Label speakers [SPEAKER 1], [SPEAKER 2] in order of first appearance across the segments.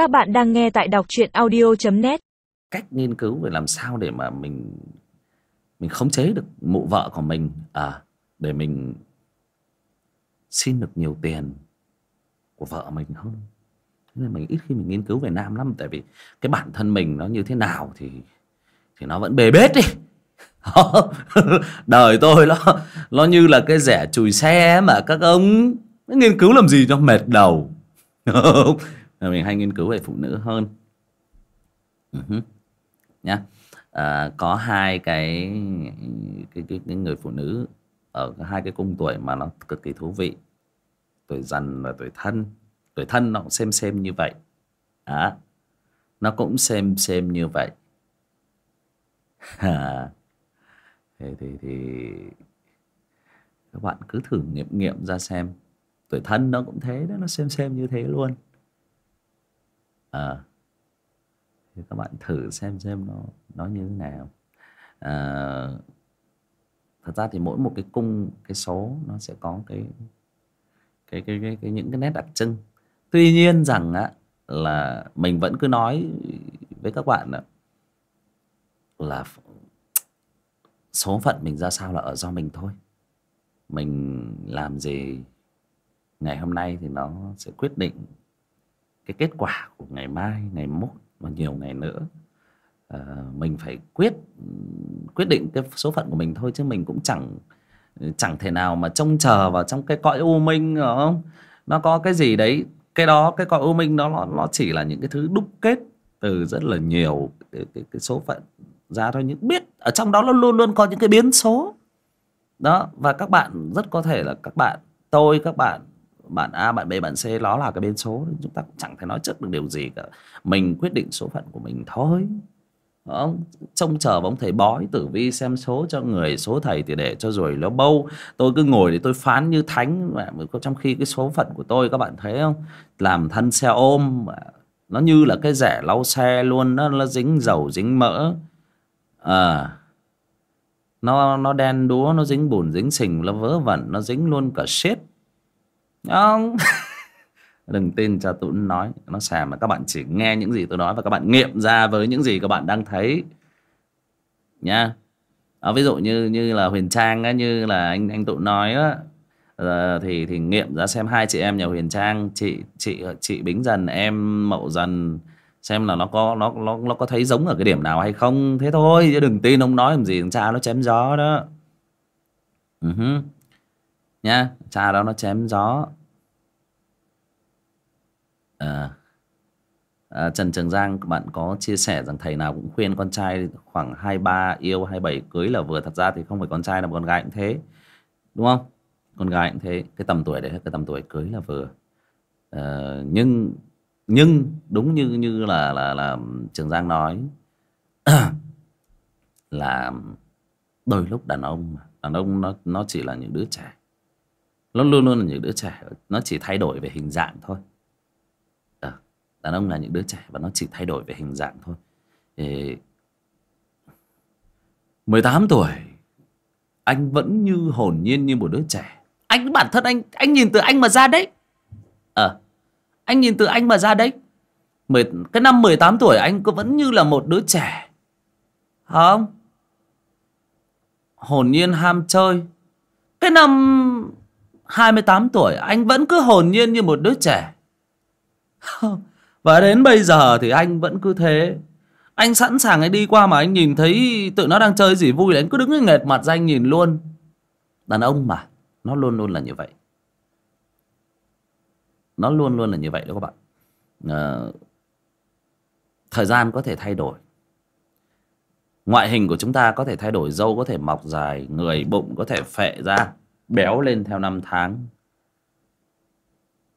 [SPEAKER 1] Các bạn đang nghe tại đọc truyện audio.net
[SPEAKER 2] cách nghiên cứu về làm sao để mà mình mình khống chế được mụ vợ của mình à để mình xin được nhiều tiền của vợ mình hơn. Thế nên mình ít khi mình nghiên cứu về nam lắm, tại vì cái bản thân mình nó như thế nào thì thì nó vẫn bề bết đi. Đời tôi nó nó như là cái rẻ chùi xe mà các ông nghiên cứu làm gì cho mệt đầu. Ờ, mình hay nghiên cứu về phụ nữ hơn. Uh-huh. nhá. À, có hai cái cái, cái cái người phụ nữ ở hai cái cung tuổi mà nó cực kỳ thú vị. Tuổi dần và tuổi thân. Tuổi thân nó cũng xem xem như vậy. À, nó cũng xem xem như vậy. Thì thì thì các bạn cứ thử nghiệm nghiệm ra xem. Tuổi thân nó cũng thế đó nó xem xem như thế luôn à, thì các bạn thử xem xem nó nó như thế nào. À, thật ra thì mỗi một cái cung cái số nó sẽ có cái cái cái cái, cái những cái nét đặc trưng. Tuy nhiên rằng á là mình vẫn cứ nói với các bạn là, là số phận mình ra sao là ở do mình thôi. Mình làm gì ngày hôm nay thì nó sẽ quyết định cái kết quả của ngày mai ngày mốt và nhiều ngày nữa. À, mình phải quyết quyết định cái số phận của mình thôi chứ mình cũng chẳng chẳng thể nào mà trông chờ vào trong cái cõi u minh không? Nó có cái gì đấy cái đó cái cõi u minh đó nó, nó chỉ là những cái thứ đúc kết từ rất là nhiều cái, cái, cái số phận ra thôi. Những biết ở trong đó nó luôn luôn có những cái biến số. Đó và các bạn rất có thể là các bạn tôi các bạn bạn A, bạn B, bạn C nó là cái bên số. Chúng ta cũng chẳng thể nói trước được điều gì cả. Mình quyết định số phận của mình thôi không? Trông chờ bóng thầy bói, tử vi xem số cho người số thầy thì để cho rồi nó bâu. Tôi cứ ngồi để tôi phán như thánh. Mà trong khi cái số phận của tôi, các bạn thấy không? Làm thân xe ôm nó như là cái rẻ lau xe luôn. Nó nó dính dầu, dính mỡ. À nó nó đen đúa, nó dính bùn, dính sình, nó vớ vẩn, nó dính luôn cả shit không đừng tin cho tụi nói. Nó xàm mà các bạn chỉ nghe những gì tôi nói và các bạn nghiệm ra với những gì các bạn đang thấy. Nha. À, ví dụ như như là huyền trang á như là anh anh tụi nói á à, thì thì nghiệm ra xem hai chị em nhà huyền trang chị chị chị bính dần em mậu dần xem là nó có nó nó nó có thấy giống ở cái điểm nào hay không. Thế thôi chứ đừng tin ông nói làm gì thằng cha nó chém gió đó. Uh-huh nha cha đó nó chém gió. À, à, Trần Trường Giang bạn có chia sẻ rằng thầy nào cũng khuyên con trai khoảng 23 yêu 27 cưới là vừa. Thật ra thì không phải con trai là con gái cũng thế. Đúng không? Con gái cũng thế. Cái tầm tuổi đấy cái tầm tuổi cưới là vừa. À, nhưng nhưng đúng như như là là là Trường Giang nói là đôi lúc đàn ông đàn ông nó nó chỉ là những đứa trẻ nó luôn luôn là những đứa trẻ nó chỉ thay đổi về hình dạng thôi. À, đàn ông là những đứa trẻ và nó chỉ thay đổi về hình dạng thôi. Thì 18 tuổi anh vẫn như hồn nhiên như một đứa trẻ. Anh bản thân anh anh nhìn từ anh mà ra đấy. Ờ à, anh nhìn từ anh mà ra đấy. Mười cái năm 18 tuổi anh cứ vẫn như là một đứa trẻ. Không. Hồn nhiên ham chơi. Cái năm 28 tuổi anh vẫn cứ hồn nhiên như một đứa trẻ. Và đến bây giờ thì anh vẫn cứ thế. Anh sẵn sàng anh đi qua mà anh nhìn thấy tụi nó đang chơi gì vui là anh cứ đứng nghệt mặt ra anh nhìn luôn. Đàn ông mà nó luôn luôn là như vậy. Nó luôn luôn là như vậy đó các bạn. À, thời gian có thể thay đổi. Ngoại hình của chúng ta có thể thay đổi dâu có thể mọc dài người bụng có thể phệ ra béo lên theo năm tháng.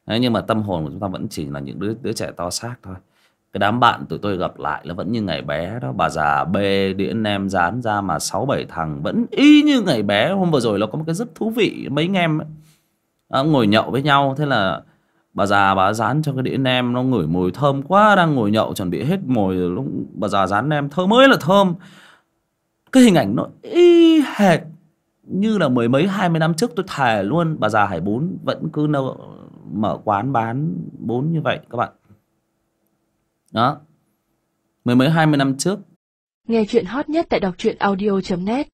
[SPEAKER 2] Đấy, nhưng mà tâm hồn của chúng ta vẫn chỉ là những đứa đứa trẻ to xác thôi. Cái đám bạn tụi tôi gặp lại nó vẫn như ngày bé đó. Bà già bê đĩa nem dán ra mà sáu bảy thằng vẫn y như ngày bé. Hôm vừa rồi nó có một cái rất thú vị mấy anh em ấy. À, ngồi nhậu với nhau thế là bà già bà dán cho cái đĩa nem nó ngửi mùi thơm quá đang ngồi nhậu chuẩn bị hết mồi lúc bà già dán nem thơm mới là thơm. Cái hình ảnh nó y hệt như là mười mấy hai mươi năm trước tôi thề luôn bà già hải bún vẫn cứ nâu, mở quán bán bún như vậy các bạn. Đó. Mười mấy hai mươi năm trước.
[SPEAKER 3] Nghe chuyện hot nhất tại đọc truyện audio.net